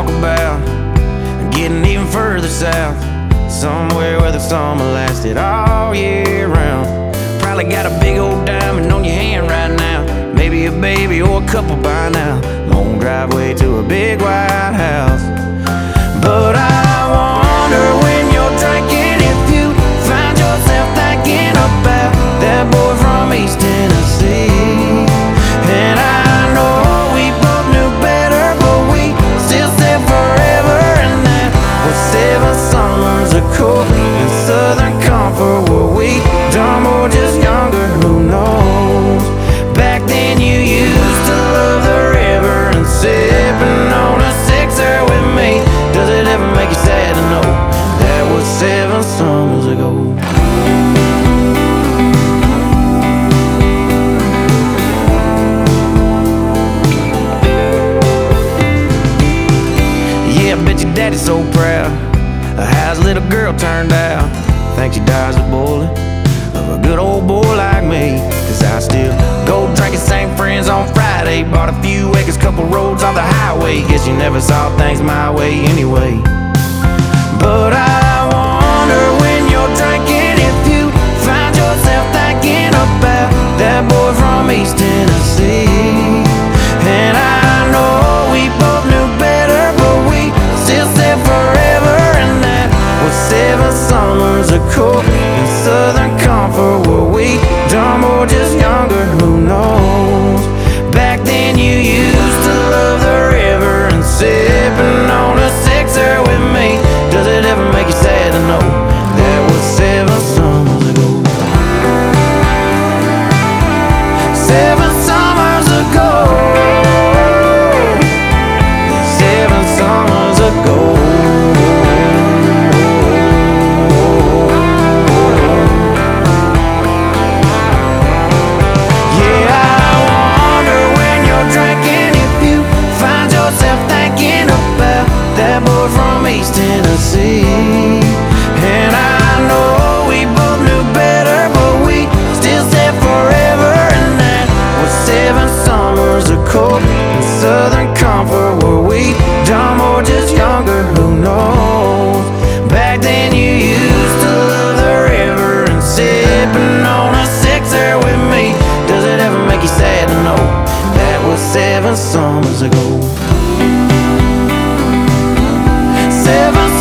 talk about. Getting even further south, somewhere where the summer lasted all year round. Probably got a big old diamond on your hand right now. Maybe a baby or a couple by now. Long driveway to a big white house. But I daddy's so proud of how his little girl turned out. Think she dies of boiling of a good old boy like me. Cause I still go drinking, same friends on Friday. Bought a few acres, couple roads off the highway. Guess you never saw things my way anyway. But I wonder when you're drinking if you find yourself thinking about that boy from East And I know we both knew better, but we still said forever. And that was seven summers of cold and southern comfort. where we dumb or just younger? Who knows? Back then you used to love the river and sipping on a sixer with me. Does it ever make you sad to know that was seven summers ago? seven